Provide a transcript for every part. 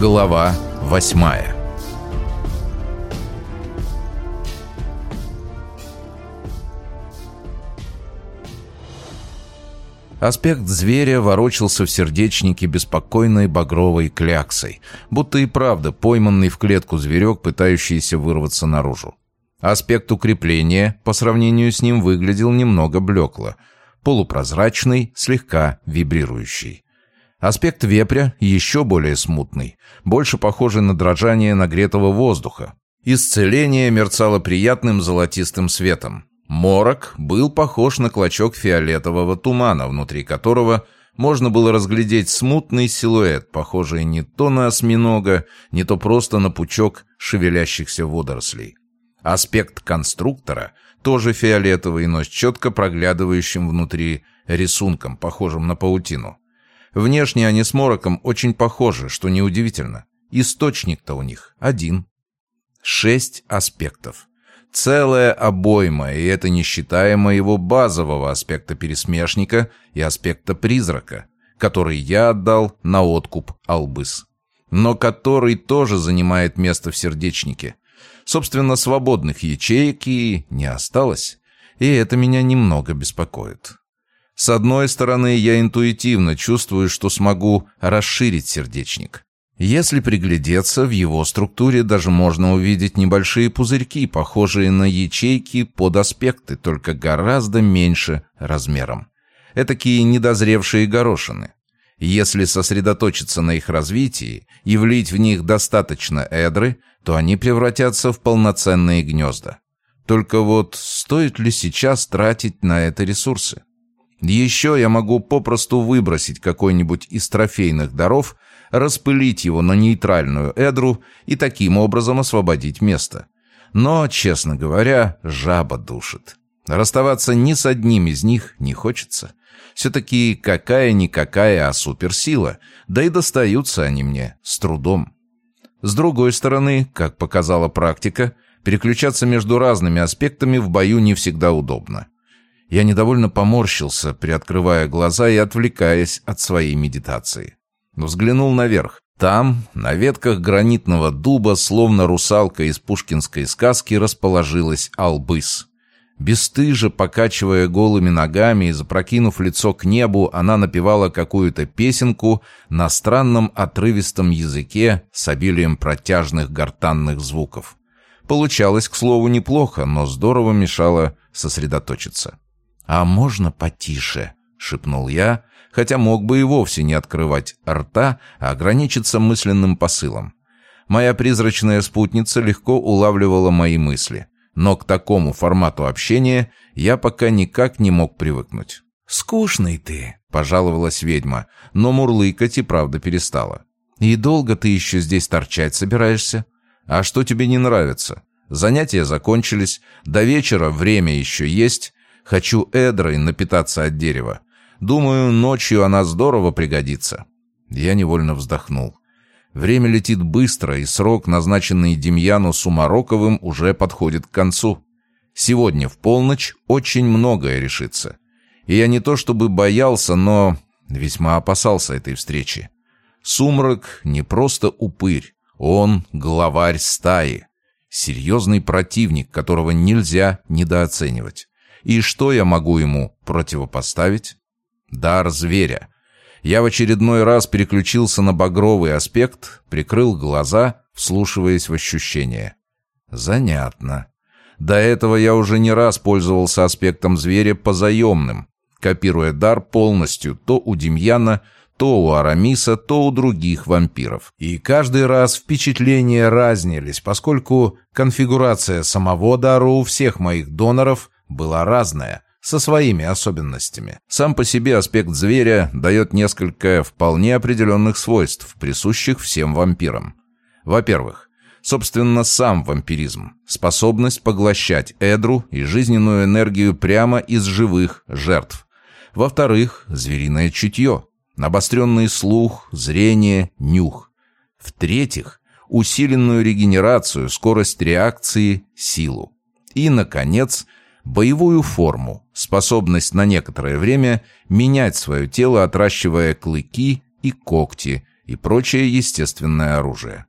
Глава восьмая Аспект зверя ворочался в сердечнике беспокойной багровой кляксой, будто и правда пойманный в клетку зверек, пытающийся вырваться наружу. Аспект укрепления по сравнению с ним выглядел немного блекло, полупрозрачный, слегка вибрирующий. Аспект вепря еще более смутный, больше похожий на дрожание нагретого воздуха. Исцеление мерцало приятным золотистым светом. Морок был похож на клочок фиолетового тумана, внутри которого можно было разглядеть смутный силуэт, похожий не то на осьминога, не то просто на пучок шевелящихся водорослей. Аспект конструктора тоже фиолетовый, но с четко проглядывающим внутри рисунком, похожим на паутину. Внешне они с Мороком очень похожи, что неудивительно. Источник-то у них один. Шесть аспектов. Целая обойма, и это не считая моего базового аспекта пересмешника и аспекта призрака, который я отдал на откуп Албыс. Но который тоже занимает место в сердечнике. Собственно, свободных ячеек и не осталось. И это меня немного беспокоит. С одной стороны, я интуитивно чувствую, что смогу расширить сердечник. Если приглядеться, в его структуре даже можно увидеть небольшие пузырьки, похожие на ячейки под аспекты, только гораздо меньше размером. Этакие недозревшие горошины. Если сосредоточиться на их развитии и влить в них достаточно эдры, то они превратятся в полноценные гнезда. Только вот стоит ли сейчас тратить на это ресурсы? Еще я могу попросту выбросить какой-нибудь из трофейных даров – распылить его на нейтральную эдру и таким образом освободить место. Но, честно говоря, жаба душит. Расставаться ни с одним из них не хочется. Все-таки какая-никакая, а суперсила, да и достаются они мне с трудом. С другой стороны, как показала практика, переключаться между разными аспектами в бою не всегда удобно. Я недовольно поморщился, приоткрывая глаза и отвлекаясь от своей медитации. Взглянул наверх. Там, на ветках гранитного дуба, словно русалка из пушкинской сказки, расположилась Албыс. Бесстыже покачивая голыми ногами и запрокинув лицо к небу, она напевала какую-то песенку на странном отрывистом языке с обилием протяжных гортанных звуков. Получалось, к слову, неплохо, но здорово мешало сосредоточиться. «А можно потише?» — шепнул я, хотя мог бы и вовсе не открывать рта, а ограничиться мысленным посылом. Моя призрачная спутница легко улавливала мои мысли, но к такому формату общения я пока никак не мог привыкнуть. «Скучный ты», — пожаловалась ведьма, но мурлыкать и правда перестала. «И долго ты еще здесь торчать собираешься? А что тебе не нравится? Занятия закончились, до вечера время еще есть. Хочу эдрой напитаться от дерева. Думаю, ночью она здорово пригодится». Я невольно вздохнул. Время летит быстро, и срок, назначенный Демьяну Сумароковым, уже подходит к концу. Сегодня в полночь очень многое решится. И я не то чтобы боялся, но весьма опасался этой встречи. Сумрак не просто упырь, он главарь стаи. Серьезный противник, которого нельзя недооценивать. И что я могу ему противопоставить? Дар зверя. Я в очередной раз переключился на багровый аспект, прикрыл глаза, вслушиваясь в ощущения. Занятно. До этого я уже не раз пользовался аспектом зверя по заемным, копируя дар полностью то у Демьяна, то у Арамиса, то у других вампиров. И каждый раз впечатления разнились, поскольку конфигурация самого дара у всех моих доноров была разная – со своими особенностями. Сам по себе аспект зверя дает несколько вполне определенных свойств, присущих всем вампирам. Во-первых, собственно, сам вампиризм, способность поглощать эдру и жизненную энергию прямо из живых жертв. Во-вторых, звериное чутье, обостренный слух, зрение, нюх. В-третьих, усиленную регенерацию, скорость реакции, силу. И, наконец, боевую форму, способность на некоторое время менять свое тело, отращивая клыки и когти, и прочее естественное оружие.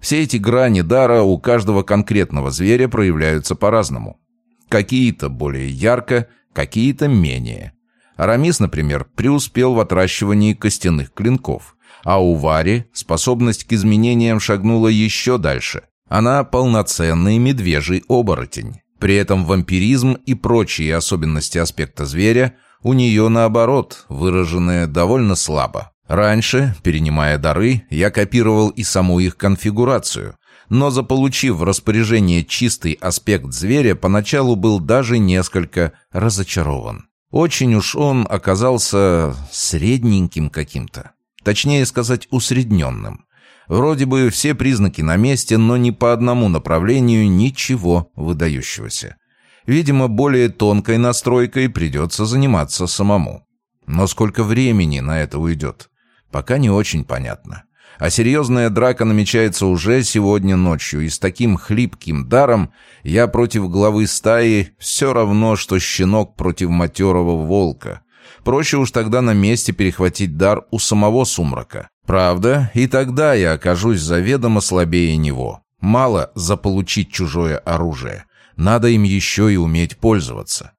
Все эти грани дара у каждого конкретного зверя проявляются по-разному. Какие-то более ярко, какие-то менее. Арамис, например, преуспел в отращивании костяных клинков, а у Вари способность к изменениям шагнула еще дальше. Она полноценный медвежий оборотень. При этом вампиризм и прочие особенности аспекта зверя у нее, наоборот, выражены довольно слабо. Раньше, перенимая дары, я копировал и саму их конфигурацию, но заполучив в распоряжение чистый аспект зверя, поначалу был даже несколько разочарован. Очень уж он оказался средненьким каким-то. Точнее сказать, усредненным. Вроде бы все признаки на месте, но ни по одному направлению ничего выдающегося. Видимо, более тонкой настройкой придется заниматься самому. Но сколько времени на это уйдет? Пока не очень понятно. А серьезная драка намечается уже сегодня ночью, и с таким хлипким даром я против главы стаи все равно, что щенок против матерого волка. Проще уж тогда на месте перехватить дар у самого сумрака. Правда, и тогда я окажусь заведомо слабее него. Мало заполучить чужое оружие. Надо им еще и уметь пользоваться.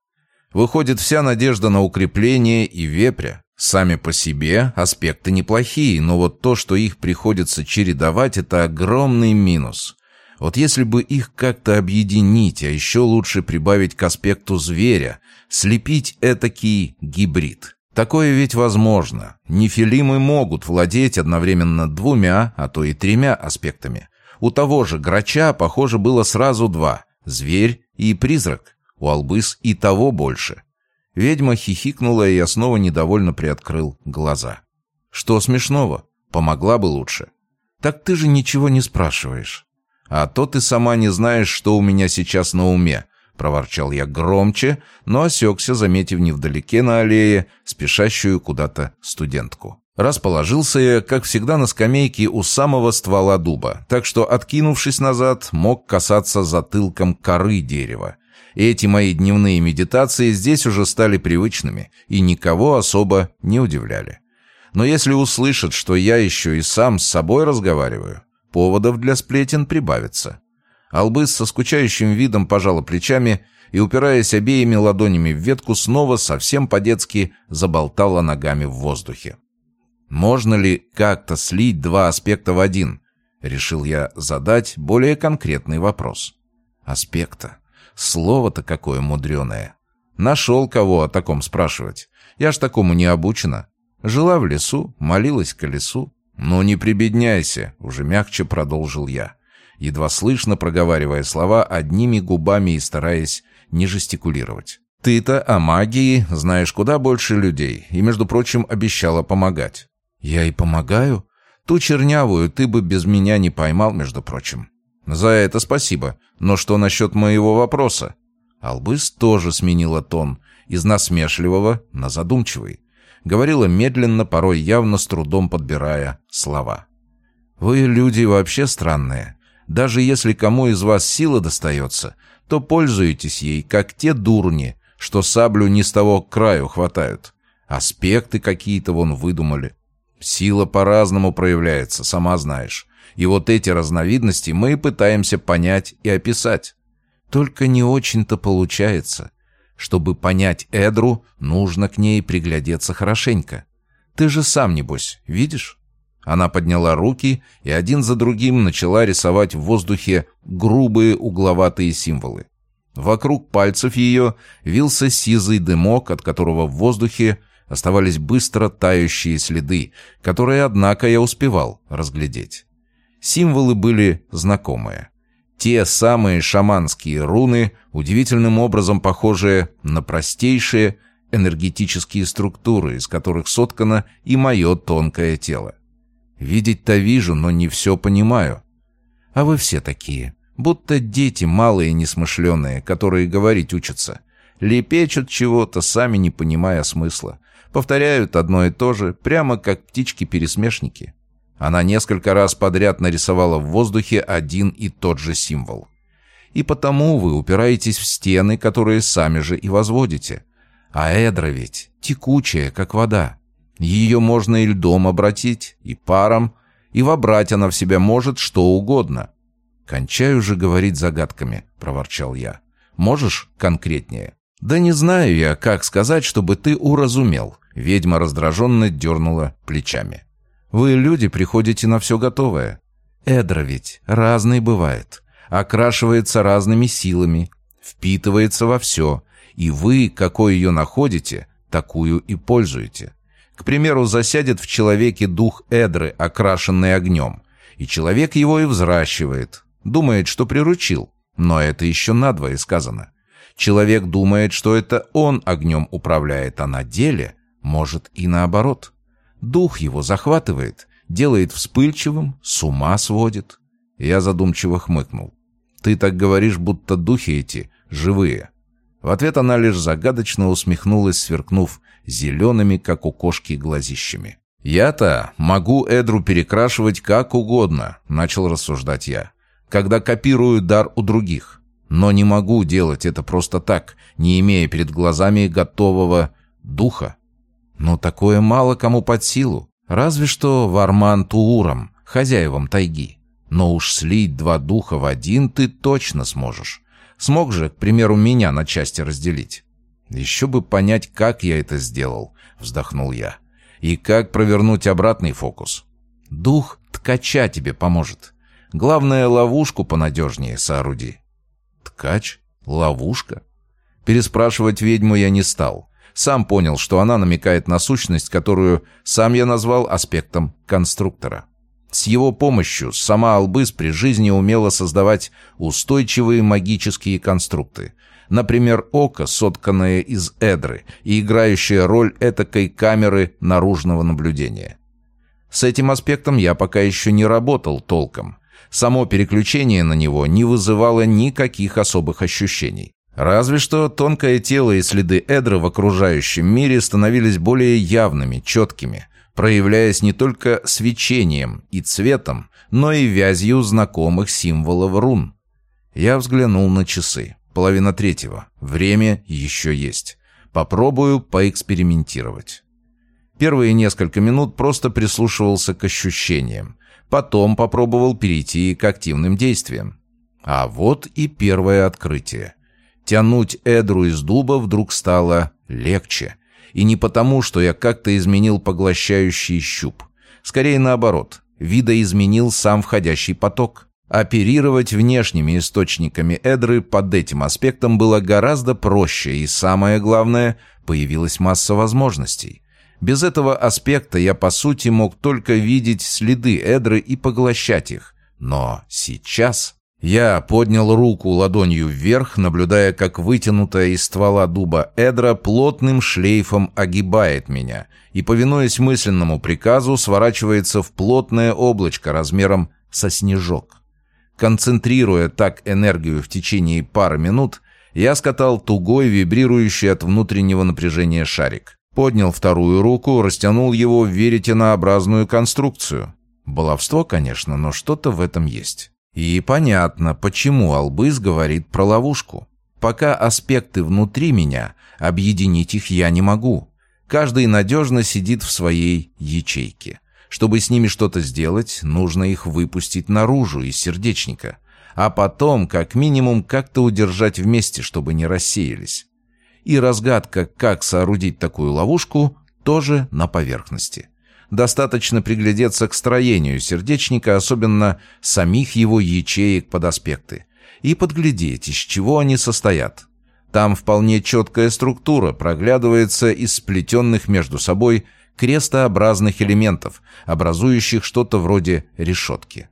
Выходит, вся надежда на укрепление и вепря. Сами по себе аспекты неплохие, но вот то, что их приходится чередовать, это огромный минус. Вот если бы их как-то объединить, а еще лучше прибавить к аспекту зверя, слепить этакий гибрид. Такое ведь возможно. Нефилимы могут владеть одновременно двумя, а то и тремя аспектами. У того же грача, похоже, было сразу два – зверь и призрак. У Албыс и того больше. Ведьма хихикнула, и я снова недовольно приоткрыл глаза. «Что смешного? Помогла бы лучше». «Так ты же ничего не спрашиваешь». «А то ты сама не знаешь, что у меня сейчас на уме», — проворчал я громче, но осекся, заметив невдалеке на аллее спешащую куда-то студентку. Расположился я, как всегда, на скамейке у самого ствола дуба, так что, откинувшись назад, мог касаться затылком коры дерева. Эти мои дневные медитации здесь уже стали привычными и никого особо не удивляли. Но если услышат, что я еще и сам с собой разговариваю, поводов для сплетен прибавится. Албыс со скучающим видом пожала плечами и, упираясь обеими ладонями в ветку, снова совсем по-детски заболтала ногами в воздухе. «Можно ли как-то слить два аспекта в один?» Решил я задать более конкретный вопрос. «Аспекта? Слово-то какое мудреное. Нашел кого о таком спрашивать. Я ж такому не обучена. Жила в лесу, молилась к лесу. «Ну не прибедняйся», — уже мягче продолжил я, едва слышно проговаривая слова одними губами и стараясь не жестикулировать. «Ты-то о магии знаешь куда больше людей, и, между прочим, обещала помогать». «Я и помогаю? Ту чернявую ты бы без меня не поймал, между прочим». «За это спасибо. Но что насчет моего вопроса?» Албыс тоже сменила тон, из насмешливого на задумчивый. Говорила медленно, порой явно с трудом подбирая слова. «Вы люди вообще странные. Даже если кому из вас сила достается, то пользуетесь ей, как те дурни, что саблю не с того краю хватают. Аспекты какие-то вон выдумали. Сила по-разному проявляется, сама знаешь. И вот эти разновидности мы пытаемся понять и описать. Только не очень-то получается. Чтобы понять Эдру, нужно к ней приглядеться хорошенько. Ты же сам, небось, видишь? Она подняла руки и один за другим начала рисовать в воздухе грубые угловатые символы. Вокруг пальцев ее вился сизый дымок, от которого в воздухе оставались быстро тающие следы, которые, однако, я успевал разглядеть. Символы были знакомые. Те самые шаманские руны, удивительным образом похожие на простейшие энергетические структуры, из которых соткано и мое тонкое тело. Видеть-то вижу, но не все понимаю. А вы все такие, будто дети малые несмышленые, которые говорить учатся. Лепечут чего-то, сами не понимая смысла. Повторяют одно и то же, прямо как птички-пересмешники. Она несколько раз подряд нарисовала в воздухе один и тот же символ. И потому вы упираетесь в стены, которые сами же и возводите. А эдра ведь текучая, как вода. Ее можно и льдом обратить, и паром, и вобрать она в себя может что угодно. «Кончаю же говорить загадками», — проворчал я. «Можешь конкретнее?» «Да не знаю я, как сказать, чтобы ты уразумел», — ведьма раздраженно дернула плечами. «Вы, люди, приходите на все готовое. Эдра ведь разный бывает, окрашивается разными силами, впитывается во все, и вы, какой ее находите, такую и пользуете. К примеру, засядет в человеке дух Эдры, окрашенный огнем, и человек его и взращивает, думает, что приручил, но это еще надвое сказано. Человек думает, что это он огнем управляет, а на деле может и наоборот. Дух его захватывает, делает вспыльчивым, с ума сводит. Я задумчиво хмыкнул. «Ты так говоришь, будто духи эти живые». В ответ она лишь загадочно усмехнулась, сверкнув зелеными, как у кошки, глазищами. «Я-то могу Эдру перекрашивать как угодно», — начал рассуждать я, «когда копирую дар у других. Но не могу делать это просто так, не имея перед глазами готового духа. Но такое мало кому под силу. Разве что Варман Туурам, хозяевам тайги. Но уж слить два духа в один ты точно сможешь. Смог же, к примеру, меня на части разделить. Еще бы понять, как я это сделал, вздохнул я. И как провернуть обратный фокус. Дух ткача тебе поможет. Главное, ловушку понадежнее сооруди. Ткач? Ловушка? Переспрашивать ведьму я не стал. Сам понял, что она намекает на сущность, которую сам я назвал аспектом конструктора. С его помощью сама Албыс при жизни умела создавать устойчивые магические конструкты. Например, око, сотканное из эдры и играющее роль этакой камеры наружного наблюдения. С этим аспектом я пока еще не работал толком. Само переключение на него не вызывало никаких особых ощущений. Разве что тонкое тело и следы эдры в окружающем мире становились более явными, четкими, проявляясь не только свечением и цветом, но и вязью знакомых символов рун. Я взглянул на часы. Половина третьего. Время еще есть. Попробую поэкспериментировать. Первые несколько минут просто прислушивался к ощущениям. Потом попробовал перейти к активным действиям. А вот и первое открытие. Тянуть эдру из дуба вдруг стало легче. И не потому, что я как-то изменил поглощающий щуп. Скорее наоборот, видоизменил сам входящий поток. Оперировать внешними источниками эдры под этим аспектом было гораздо проще, и самое главное, появилась масса возможностей. Без этого аспекта я, по сути, мог только видеть следы эдры и поглощать их. Но сейчас... Я поднял руку ладонью вверх, наблюдая, как вытянутая из ствола дуба эдра плотным шлейфом огибает меня и, повинуясь мысленному приказу, сворачивается в плотное облачко размером со снежок. Концентрируя так энергию в течение пары минут, я скатал тугой, вибрирующий от внутреннего напряжения шарик. Поднял вторую руку, растянул его в веретенообразную конструкцию. Баловство, конечно, но что-то в этом есть. И понятно, почему Албыс говорит про ловушку. Пока аспекты внутри меня, объединить их я не могу. Каждый надежно сидит в своей ячейке. Чтобы с ними что-то сделать, нужно их выпустить наружу из сердечника. А потом, как минимум, как-то удержать вместе, чтобы не рассеялись и разгадка, как соорудить такую ловушку, тоже на поверхности. Достаточно приглядеться к строению сердечника, особенно самих его ячеек под аспекты, и подглядеть, из чего они состоят. Там вполне четкая структура проглядывается из сплетенных между собой крестообразных элементов, образующих что-то вроде решетки.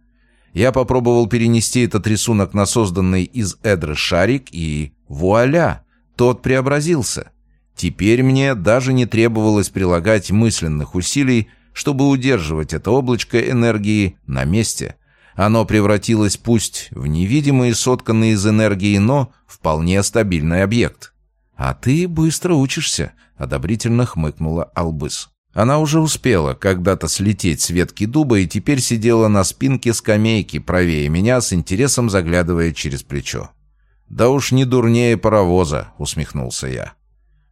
Я попробовал перенести этот рисунок на созданный из эдры шарик, и вуаля! Тот преобразился. Теперь мне даже не требовалось прилагать мысленных усилий, чтобы удерживать это облачко энергии на месте. Оно превратилось пусть в невидимый, сотканный из энергии, но вполне стабильный объект. «А ты быстро учишься», — одобрительно хмыкнула Албыс. Она уже успела когда-то слететь с ветки дуба и теперь сидела на спинке скамейки правее меня, с интересом заглядывая через плечо. «Да уж не дурнее паровоза», — усмехнулся я.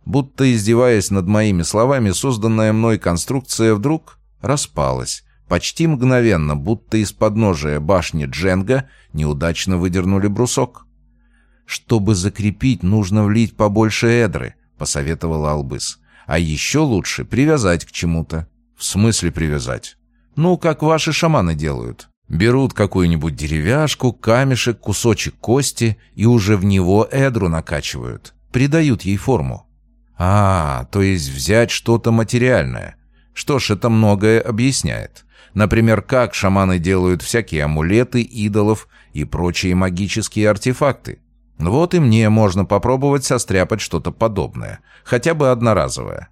Будто издеваясь над моими словами, созданная мной конструкция вдруг распалась. Почти мгновенно, будто из подножия башни Дженга неудачно выдернули брусок. «Чтобы закрепить, нужно влить побольше эдры», — посоветовал Албыс. «А еще лучше привязать к чему-то». «В смысле привязать?» «Ну, как ваши шаманы делают. Берут какую-нибудь деревяшку, камешек, кусочек кости и уже в него эдру накачивают. Придают ей форму». «А, то есть взять что-то материальное. Что ж, это многое объясняет. Например, как шаманы делают всякие амулеты, идолов и прочие магические артефакты. Вот и мне можно попробовать состряпать что-то подобное, хотя бы одноразовое.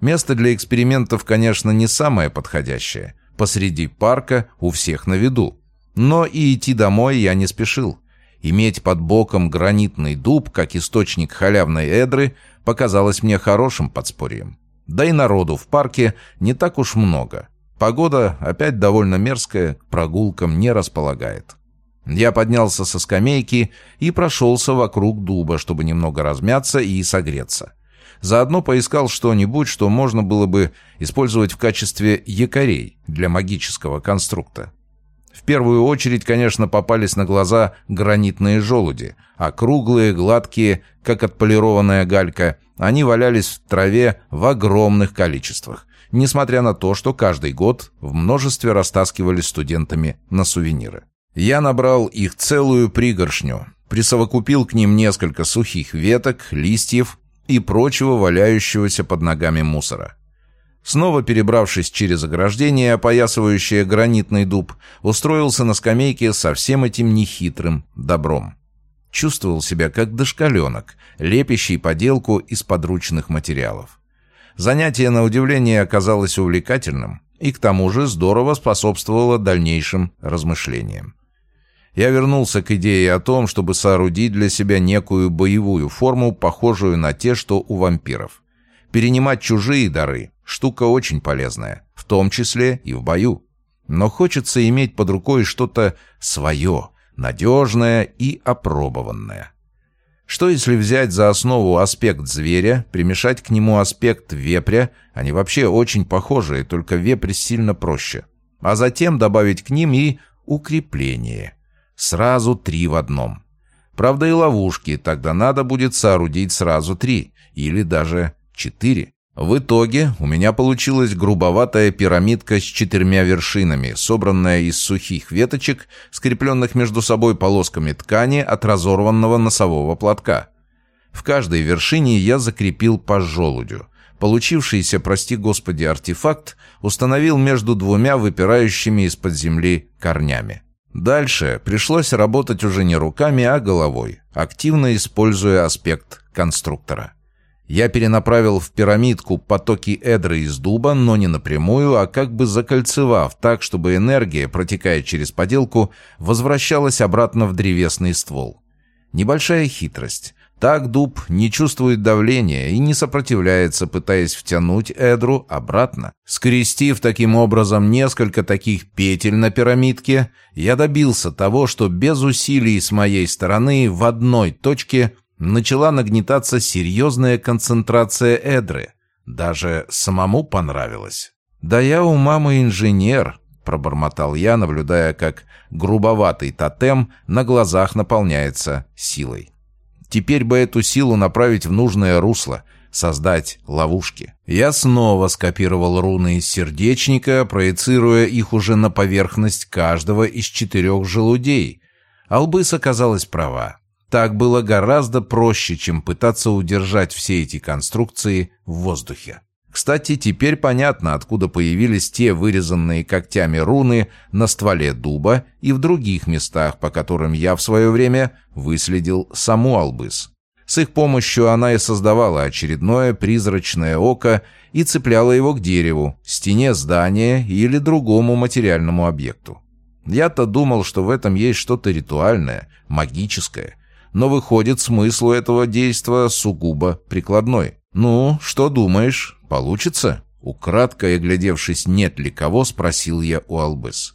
Место для экспериментов, конечно, не самое подходящее. Посреди парка, у всех на виду. Но и идти домой я не спешил. Иметь под боком гранитный дуб, как источник халявной эдры, показалось мне хорошим подспорьем. Да и народу в парке не так уж много. Погода опять довольно мерзкая, прогулкам не располагает. Я поднялся со скамейки и прошелся вокруг дуба, чтобы немного размяться и согреться. Заодно поискал что-нибудь, что можно было бы использовать в качестве якорей для магического конструкта. В первую очередь, конечно, попались на глаза гранитные желуди, а круглые, гладкие, как отполированная галька, они валялись в траве в огромных количествах, несмотря на то, что каждый год в множестве растаскивались студентами на сувениры. Я набрал их целую пригоршню, присовокупил к ним несколько сухих веток, листьев и прочего валяющегося под ногами мусора. Снова перебравшись через ограждение, опоясывающее гранитный дуб, устроился на скамейке со всем этим нехитрым добром. Чувствовал себя как дошкаленок, лепящий поделку из подручных материалов. Занятие, на удивление, оказалось увлекательным и к тому же здорово способствовало дальнейшим размышлениям я вернулся к идее о том, чтобы соорудить для себя некую боевую форму, похожую на те, что у вампиров. Перенимать чужие дары – штука очень полезная, в том числе и в бою. Но хочется иметь под рукой что-то свое, надежное и опробованное. Что если взять за основу аспект зверя, примешать к нему аспект вепря, они вообще очень похожие, только вепрь сильно проще, а затем добавить к ним и укрепление – Сразу три в одном. Правда и ловушки, тогда надо будет соорудить сразу три, или даже четыре. В итоге у меня получилась грубоватая пирамидка с четырьмя вершинами, собранная из сухих веточек, скрепленных между собой полосками ткани от разорванного носового платка. В каждой вершине я закрепил по желудю. Получившийся, прости господи, артефакт установил между двумя выпирающими из-под земли корнями. Дальше пришлось работать уже не руками, а головой, активно используя аспект конструктора. Я перенаправил в пирамидку потоки эдры из дуба, но не напрямую, а как бы закольцевав так, чтобы энергия, протекая через поделку, возвращалась обратно в древесный ствол. Небольшая хитрость. Так дуб не чувствует давления и не сопротивляется, пытаясь втянуть эдру обратно. Скрестив таким образом несколько таких петель на пирамидке, я добился того, что без усилий с моей стороны в одной точке начала нагнетаться серьезная концентрация эдры. Даже самому понравилось. «Да я у мамы инженер», — пробормотал я, наблюдая, как грубоватый тотем на глазах наполняется силой. Теперь бы эту силу направить в нужное русло, создать ловушки. Я снова скопировал руны из сердечника, проецируя их уже на поверхность каждого из четырех желудей. Албыс оказалась права. Так было гораздо проще, чем пытаться удержать все эти конструкции в воздухе. Кстати, теперь понятно, откуда появились те вырезанные когтями руны на стволе дуба и в других местах, по которым я в свое время выследил саму Албыс. С их помощью она и создавала очередное призрачное око и цепляла его к дереву, стене здания или другому материальному объекту. Я-то думал, что в этом есть что-то ритуальное, магическое, но выходит смысл этого действа сугубо прикладной. «Ну, что думаешь, получится?» Украдкой оглядевшись, нет ли кого, спросил я у Албыс.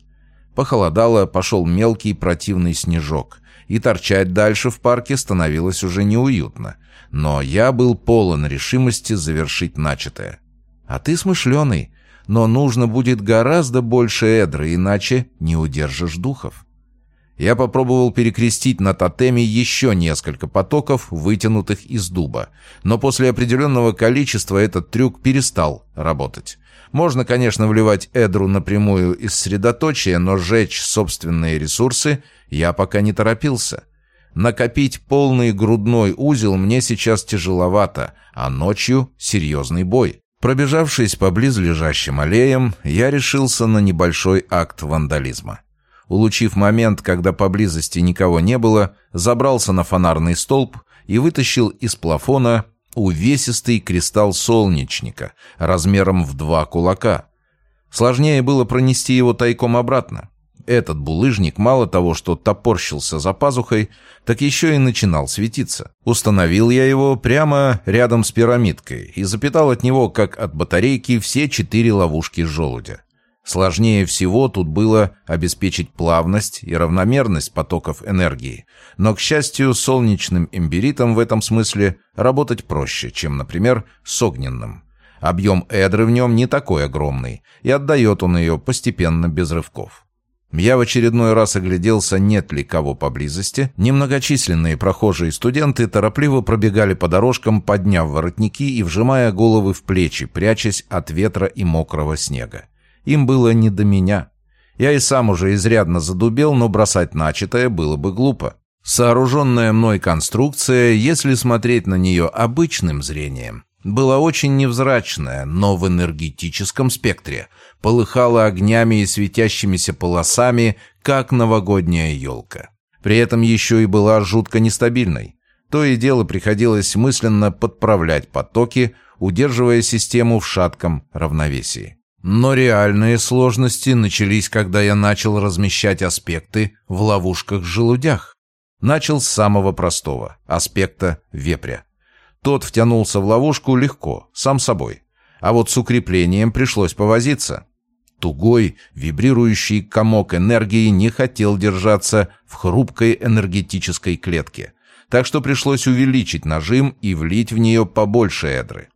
Похолодало, пошел мелкий противный снежок, и торчать дальше в парке становилось уже неуютно. Но я был полон решимости завершить начатое. А ты смышленый, но нужно будет гораздо больше эдры, иначе не удержишь духов. Я попробовал перекрестить на тотеме еще несколько потоков, вытянутых из дуба. Но после определенного количества этот трюк перестал работать. Можно, конечно, вливать эдру напрямую из средоточия, но сжечь собственные ресурсы я пока не торопился. Накопить полный грудной узел мне сейчас тяжеловато, а ночью серьезный бой. Пробежавшись по близлежащим аллеям, я решился на небольшой акт вандализма. Улучив момент, когда поблизости никого не было, забрался на фонарный столб и вытащил из плафона увесистый кристалл солнечника размером в два кулака. Сложнее было пронести его тайком обратно. Этот булыжник мало того, что топорщился за пазухой, так еще и начинал светиться. Установил я его прямо рядом с пирамидкой и запитал от него, как от батарейки, все четыре ловушки желудя. Сложнее всего тут было обеспечить плавность и равномерность потоков энергии. Но, к счастью, солнечным имбиритом в этом смысле работать проще, чем, например, с огненным. Объем эдры в нем не такой огромный, и отдает он ее постепенно без рывков. Я в очередной раз огляделся, нет ли кого поблизости. Немногочисленные прохожие студенты торопливо пробегали по дорожкам, подняв воротники и вжимая головы в плечи, прячась от ветра и мокрого снега. Им было не до меня. Я и сам уже изрядно задубел, но бросать начатое было бы глупо. Сооруженная мной конструкция, если смотреть на нее обычным зрением, была очень невзрачная, но в энергетическом спектре полыхала огнями и светящимися полосами, как новогодняя елка. При этом еще и была жутко нестабильной. То и дело приходилось мысленно подправлять потоки, удерживая систему в шатком равновесии. Но реальные сложности начались, когда я начал размещать аспекты в ловушках-желудях. Начал с самого простого – аспекта вепря. Тот втянулся в ловушку легко, сам собой. А вот с укреплением пришлось повозиться. Тугой, вибрирующий комок энергии не хотел держаться в хрупкой энергетической клетке. Так что пришлось увеличить нажим и влить в нее побольше эдры.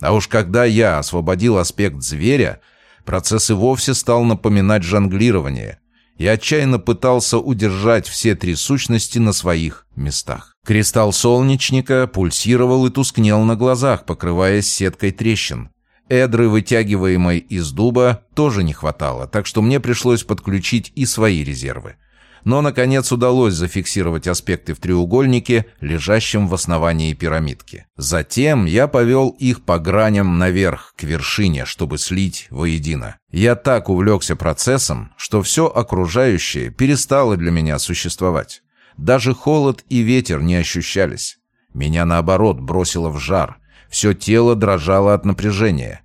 А уж когда я освободил аспект зверя, процесс и вовсе стал напоминать жонглирование. Я отчаянно пытался удержать все три сущности на своих местах. Кристалл солнечника пульсировал и тускнел на глазах, покрываясь сеткой трещин. Эдры, вытягиваемой из дуба, тоже не хватало, так что мне пришлось подключить и свои резервы но, наконец, удалось зафиксировать аспекты в треугольнике, лежащем в основании пирамидки. Затем я повел их по граням наверх, к вершине, чтобы слить воедино. Я так увлекся процессом, что все окружающее перестало для меня существовать. Даже холод и ветер не ощущались. Меня, наоборот, бросило в жар. Все тело дрожало от напряжения.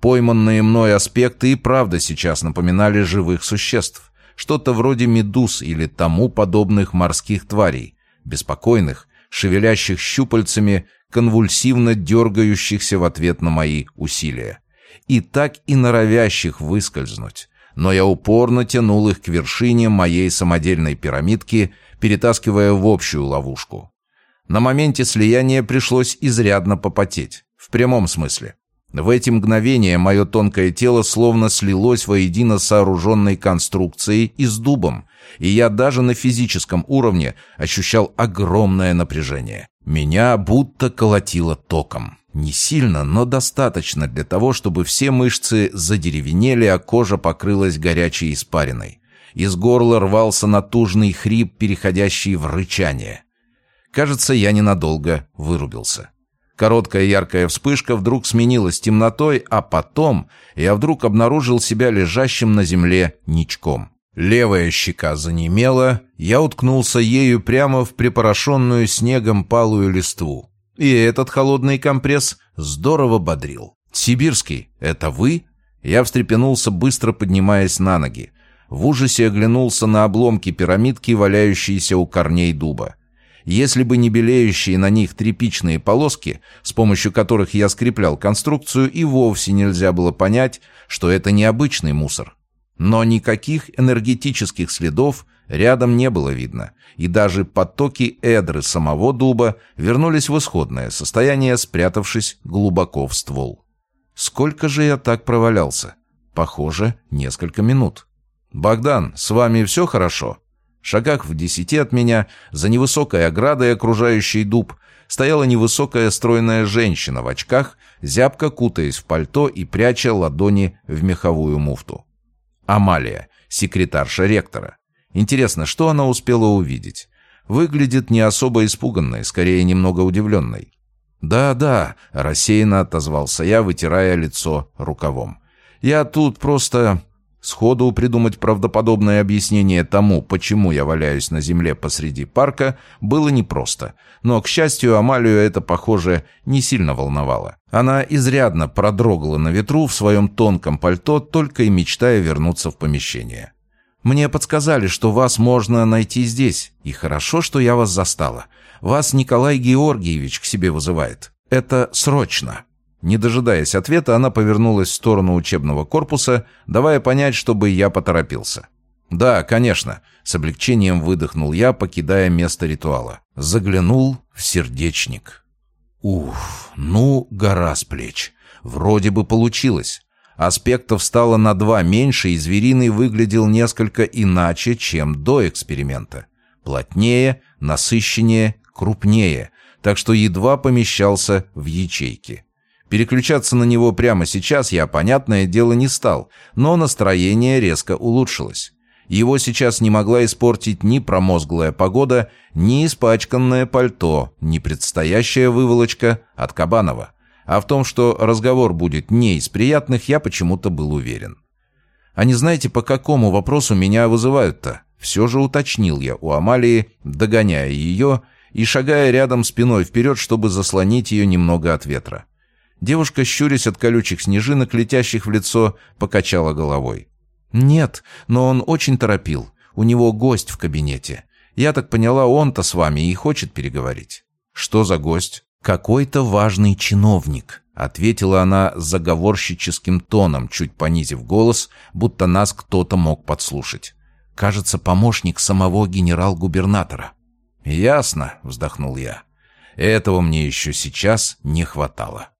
Пойманные мной аспекты и правда сейчас напоминали живых существ что-то вроде медуз или тому подобных морских тварей, беспокойных, шевелящих щупальцами, конвульсивно дергающихся в ответ на мои усилия. И так и норовящих выскользнуть. Но я упорно тянул их к вершине моей самодельной пирамидки, перетаскивая в общую ловушку. На моменте слияния пришлось изрядно попотеть. В прямом смысле. В эти мгновения мое тонкое тело словно слилось воедино сооруженной конструкцией и с дубом, и я даже на физическом уровне ощущал огромное напряжение. Меня будто колотило током. Не сильно, но достаточно для того, чтобы все мышцы задеревенели, а кожа покрылась горячей испариной. Из горла рвался натужный хрип, переходящий в рычание. Кажется, я ненадолго вырубился. Короткая яркая вспышка вдруг сменилась темнотой, а потом я вдруг обнаружил себя лежащим на земле ничком. Левая щека занемела, я уткнулся ею прямо в припорошенную снегом палую листву. И этот холодный компресс здорово бодрил. «Сибирский, это вы?» Я встрепенулся, быстро поднимаясь на ноги. В ужасе оглянулся на обломки пирамидки, валяющиеся у корней дуба. Если бы не белеющие на них тряпичные полоски, с помощью которых я скреплял конструкцию, и вовсе нельзя было понять, что это необычный мусор. Но никаких энергетических следов Рядом не было видно, и даже потоки эдры самого дуба вернулись в исходное состояние, спрятавшись глубоко в ствол. Сколько же я так провалялся? Похоже, несколько минут. «Богдан, с вами все хорошо?» Шагах в десяти от меня, за невысокой оградой, окружающей дуб, стояла невысокая стройная женщина в очках, зябко кутаясь в пальто и пряча ладони в меховую муфту. Амалия, секретарша ректора. Интересно, что она успела увидеть? Выглядит не особо испуганной, скорее немного удивленной. «Да-да», — рассеянно отозвался я, вытирая лицо рукавом. «Я тут просто...» Сходу придумать правдоподобное объяснение тому, почему я валяюсь на земле посреди парка, было непросто. Но, к счастью, Амалию это, похоже, не сильно волновало. Она изрядно продрогла на ветру в своем тонком пальто, только и мечтая вернуться в помещение. «Мне подсказали, что вас можно найти здесь, и хорошо, что я вас застала. Вас Николай Георгиевич к себе вызывает. Это срочно». Не дожидаясь ответа, она повернулась в сторону учебного корпуса, давая понять, чтобы я поторопился. «Да, конечно», — с облегчением выдохнул я, покидая место ритуала. Заглянул в сердечник. Уф, ну, гора с плеч. Вроде бы получилось. Аспектов стало на два меньше, и звериный выглядел несколько иначе, чем до эксперимента. Плотнее, насыщеннее, крупнее, так что едва помещался в ячейки. Переключаться на него прямо сейчас я, понятное дело, не стал, но настроение резко улучшилось. Его сейчас не могла испортить ни промозглая погода, ни испачканное пальто, ни предстоящая выволочка от Кабанова. А в том, что разговор будет не из приятных, я почему-то был уверен. «А не знаете, по какому вопросу меня вызывают-то?» Все же уточнил я у Амалии, догоняя ее и шагая рядом спиной вперед, чтобы заслонить ее немного от ветра. Девушка, щурясь от колючих снежинок, летящих в лицо, покачала головой. «Нет, но он очень торопил. У него гость в кабинете. Я так поняла, он-то с вами и хочет переговорить». «Что за гость?» «Какой-то важный чиновник», — ответила она заговорщическим тоном, чуть понизив голос, будто нас кто-то мог подслушать. «Кажется, помощник самого генерал-губернатора». «Ясно», — вздохнул я. «Этого мне еще сейчас не хватало».